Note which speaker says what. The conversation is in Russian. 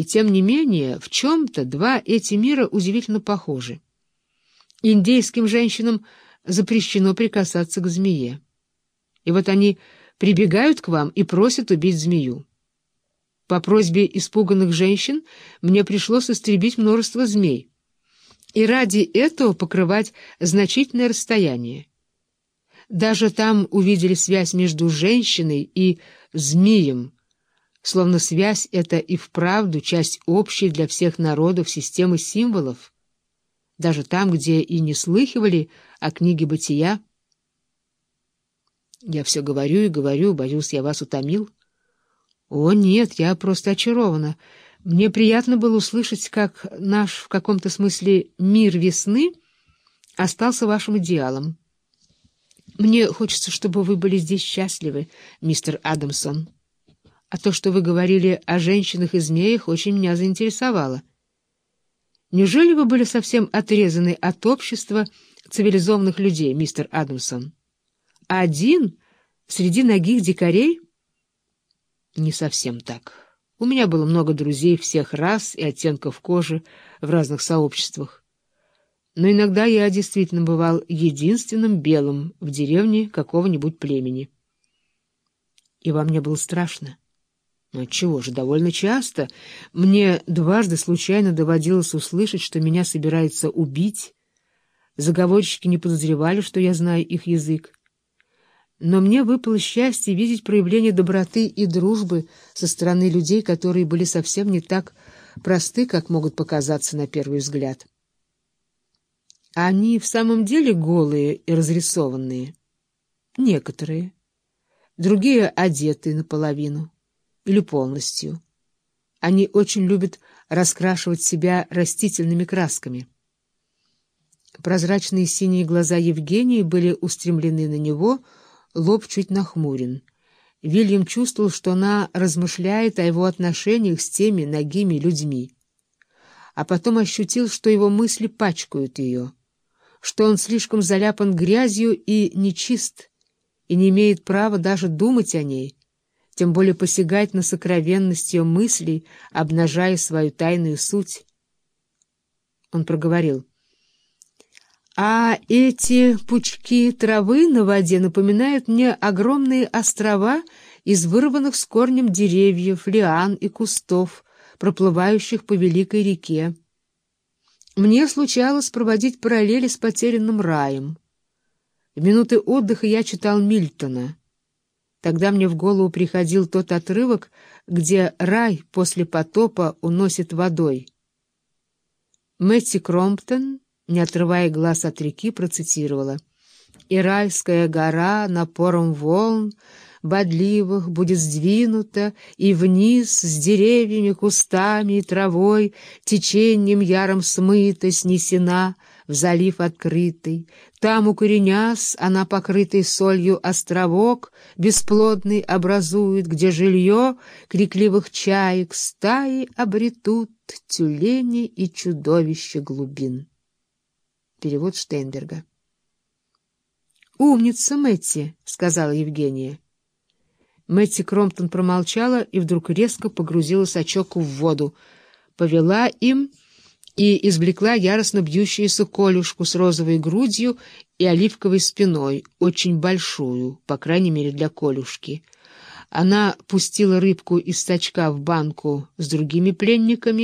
Speaker 1: И тем не менее, в чем-то два эти мира удивительно похожи. Индейским женщинам запрещено прикасаться к змее. И вот они прибегают к вам и просят убить змею. По просьбе испуганных женщин мне пришлось истребить множество змей, и ради этого покрывать значительное расстояние. Даже там увидели связь между женщиной и змеем, словно связь эта и вправду часть общей для всех народов системы символов, даже там, где и не слыхивали о книге бытия. Я все говорю и говорю, боюсь, я вас утомил. О, нет, я просто очарована. Мне приятно было услышать, как наш, в каком-то смысле, мир весны остался вашим идеалом. Мне хочется, чтобы вы были здесь счастливы, мистер Адамсон. А то, что вы говорили о женщинах и змеях, очень меня заинтересовало. Неужели вы были совсем отрезаны от общества цивилизованных людей, мистер Адамсон? Один среди ногих дикарей? Не совсем так. У меня было много друзей всех рас и оттенков кожи в разных сообществах. Но иногда я действительно бывал единственным белым в деревне какого-нибудь племени. И вам не было страшно? Ну чего же, довольно часто. Мне дважды случайно доводилось услышать, что меня собираются убить. Заговорщики не подозревали, что я знаю их язык. Но мне выпало счастье видеть проявление доброты и дружбы со стороны людей, которые были совсем не так просты, как могут показаться на первый взгляд. Они в самом деле голые и разрисованные? Некоторые. Другие одеты наполовину или полностью. Они очень любят раскрашивать себя растительными красками. Прозрачные синие глаза Евгении были устремлены на него, лоб чуть нахмурен. Вильям чувствовал, что она размышляет о его отношениях с теми ногими людьми. А потом ощутил, что его мысли пачкают ее, что он слишком заляпан грязью и нечист, и не имеет права даже думать о ней — тем более посягать на сокровенность ее мыслей, обнажая свою тайную суть. Он проговорил. А эти пучки травы на воде напоминают мне огромные острова из вырванных с корнем деревьев, лиан и кустов, проплывающих по великой реке. Мне случалось проводить параллели с потерянным раем. В минуты отдыха я читал Мильтона — Тогда мне в голову приходил тот отрывок, где рай после потопа уносит водой. Мэтти Кромптон, не отрывая глаз от реки, процитировала. «И райская гора напором волн бодливых будет сдвинута, и вниз с деревьями, кустами и травой течением яром смыта, снесена в залив открытый. Там, укоренясь, она, покрытый солью островок, бесплодный образует, где жилье крикливых чаек стаи обретут тюлени и чудовища глубин. Перевод Штейнберга. «Умница, Мэтти», — сказала Евгения. Мэтти Кромптон промолчала и вдруг резко погрузила сачок в воду, повела им и извлекла яростно бьющуюся колюшку с розовой грудью и оливковой спиной, очень большую, по крайней мере для колюшки. Она пустила рыбку из сачка в банку с другими пленниками,